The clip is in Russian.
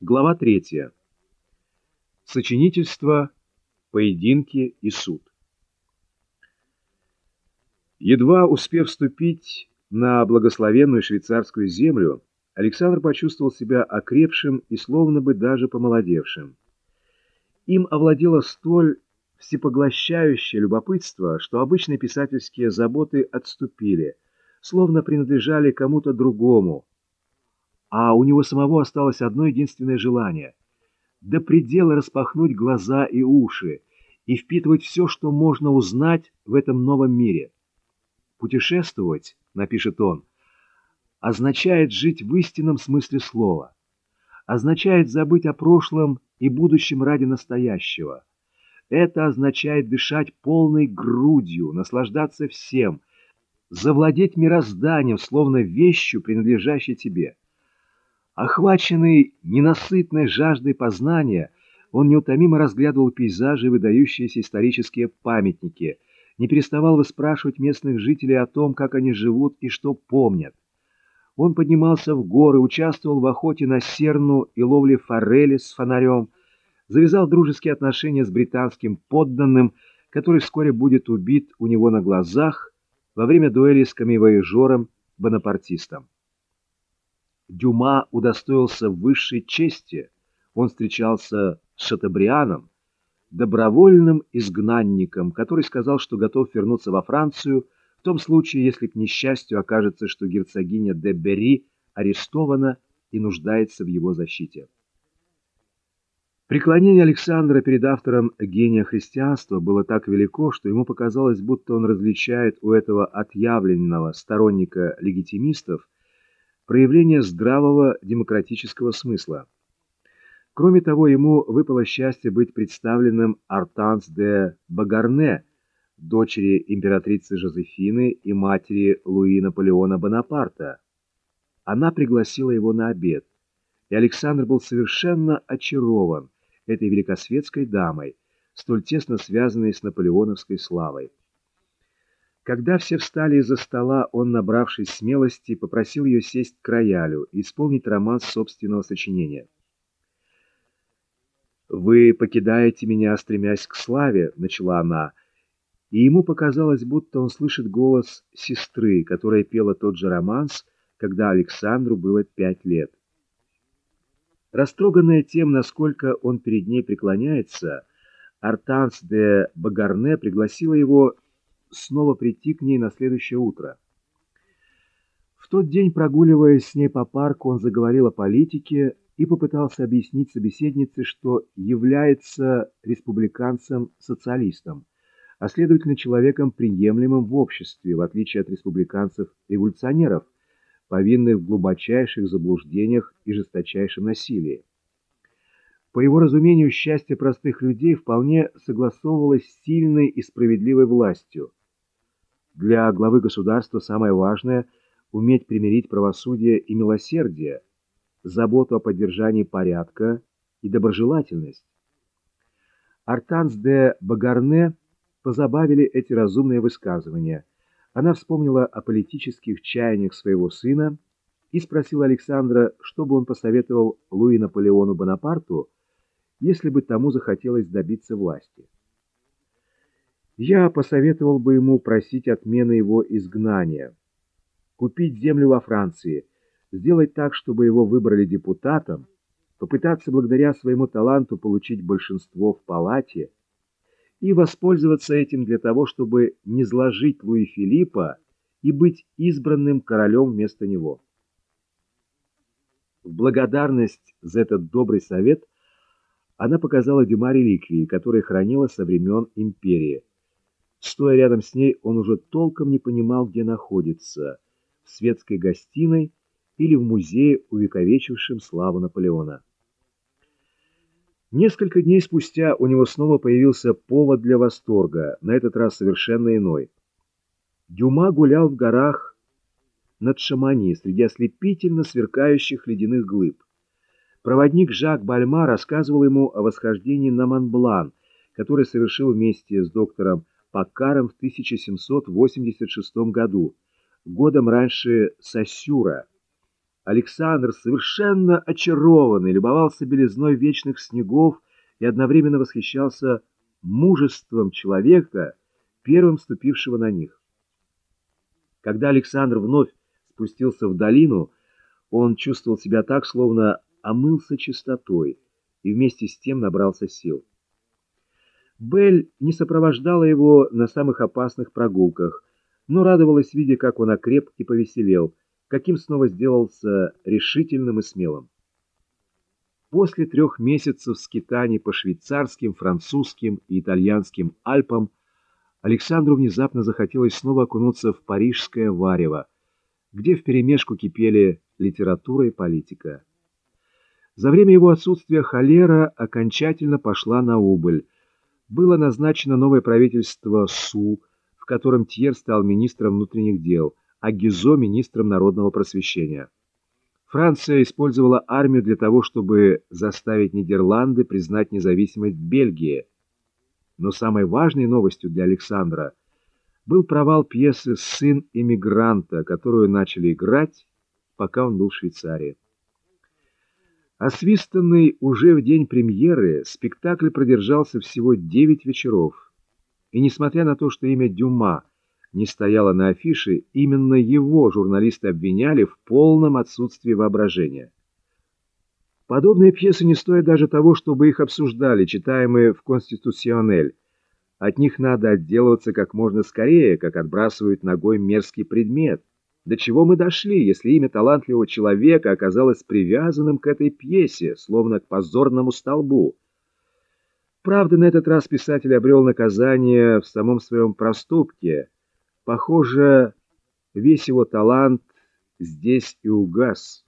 Глава третья. Сочинительство, поединки и суд. Едва успев вступить на благословенную швейцарскую землю, Александр почувствовал себя окрепшим и словно бы даже помолодевшим. Им овладело столь всепоглощающее любопытство, что обычные писательские заботы отступили, словно принадлежали кому-то другому, а у него самого осталось одно единственное желание — до предела распахнуть глаза и уши и впитывать все, что можно узнать в этом новом мире. Путешествовать, напишет он, означает жить в истинном смысле слова, означает забыть о прошлом и будущем ради настоящего. Это означает дышать полной грудью, наслаждаться всем, завладеть мирозданием, словно вещью, принадлежащей тебе. Охваченный ненасытной жаждой познания, он неутомимо разглядывал пейзажи и выдающиеся исторические памятники, не переставал выспрашивать местных жителей о том, как они живут и что помнят. Он поднимался в горы, участвовал в охоте на серну и ловле форели с фонарем, завязал дружеские отношения с британским подданным, который вскоре будет убит у него на глазах во время дуэли с камевояжером-бонапартистом. Дюма удостоился высшей чести. Он встречался с Шатабрианом, добровольным изгнанником, который сказал, что готов вернуться во Францию в том случае, если к несчастью окажется, что герцогиня де Бери арестована и нуждается в его защите. Преклонение Александра перед автором гения христианства было так велико, что ему показалось, будто он различает у этого отъявленного сторонника легитимистов проявление здравого демократического смысла. Кроме того, ему выпало счастье быть представленным Артанс де Багарне, дочери императрицы Жозефины и матери Луи Наполеона Бонапарта. Она пригласила его на обед, и Александр был совершенно очарован этой великосветской дамой, столь тесно связанной с наполеоновской славой. Когда все встали из-за стола, он, набравшись смелости, попросил ее сесть к роялю и исполнить роман собственного сочинения. «Вы покидаете меня, стремясь к славе», — начала она, и ему показалось, будто он слышит голос сестры, которая пела тот же романс, когда Александру было пять лет. Растроганная тем, насколько он перед ней преклоняется, Артанс де Багарне пригласила его снова прийти к ней на следующее утро. В тот день, прогуливаясь с ней по парку, он заговорил о политике и попытался объяснить собеседнице, что является республиканцем-социалистом, а следовательно человеком приемлемым в обществе, в отличие от республиканцев-революционеров, повинных в глубочайших заблуждениях и жесточайшем насилии. По его разумению, счастье простых людей вполне согласовывалось с сильной и справедливой властью – для главы государства самое важное – уметь примирить правосудие и милосердие, заботу о поддержании порядка и доброжелательность. Артанс де Багарне позабавили эти разумные высказывания. Она вспомнила о политических чаяниях своего сына и спросила Александра, что бы он посоветовал Луи Наполеону Бонапарту, если бы тому захотелось добиться власти. Я посоветовал бы ему просить отмены его изгнания, купить землю во Франции, сделать так, чтобы его выбрали депутатом, попытаться благодаря своему таланту получить большинство в палате и воспользоваться этим для того, чтобы не зложить Луи Филиппа и быть избранным королем вместо него. В благодарность за этот добрый совет она показала Дюма реликвии, которые хранила со времен империи. Стоя рядом с ней, он уже толком не понимал, где находится – в светской гостиной или в музее, увековечившем славу Наполеона. Несколько дней спустя у него снова появился повод для восторга, на этот раз совершенно иной. Дюма гулял в горах над Шамани среди ослепительно сверкающих ледяных глыб. Проводник Жак Бальма рассказывал ему о восхождении на Монблан, который совершил вместе с доктором Пакаром в 1786 году, годом раньше Сосюра. Александр, совершенно очарованный, любовался белизной вечных снегов и одновременно восхищался мужеством человека, первым ступившего на них. Когда Александр вновь спустился в долину, он чувствовал себя так, словно омылся чистотой и вместе с тем набрался сил. Белль не сопровождала его на самых опасных прогулках, но радовалась, видя, как он окреп и повеселел, каким снова сделался решительным и смелым. После трех месяцев скитаний по швейцарским, французским и итальянским Альпам Александру внезапно захотелось снова окунуться в парижское варево, где вперемешку кипели литература и политика. За время его отсутствия холера окончательно пошла на убыль. Было назначено новое правительство СУ, в котором Тьер стал министром внутренних дел, а Гизо – министром народного просвещения. Франция использовала армию для того, чтобы заставить Нидерланды признать независимость Бельгии. Но самой важной новостью для Александра был провал пьесы «Сын иммигранта», которую начали играть, пока он был в Швейцарии. Освистанный уже в день премьеры, спектакль продержался всего девять вечеров. И несмотря на то, что имя Дюма – не стояло на афише, именно его журналисты обвиняли в полном отсутствии воображения. Подобные пьесы не стоят даже того, чтобы их обсуждали, читаемые в «Конституционель». От них надо отделываться как можно скорее, как отбрасывают ногой мерзкий предмет. До чего мы дошли, если имя талантливого человека оказалось привязанным к этой пьесе, словно к позорному столбу? Правда, на этот раз писатель обрел наказание в самом своем проступке – Похоже, весь его талант здесь и угас.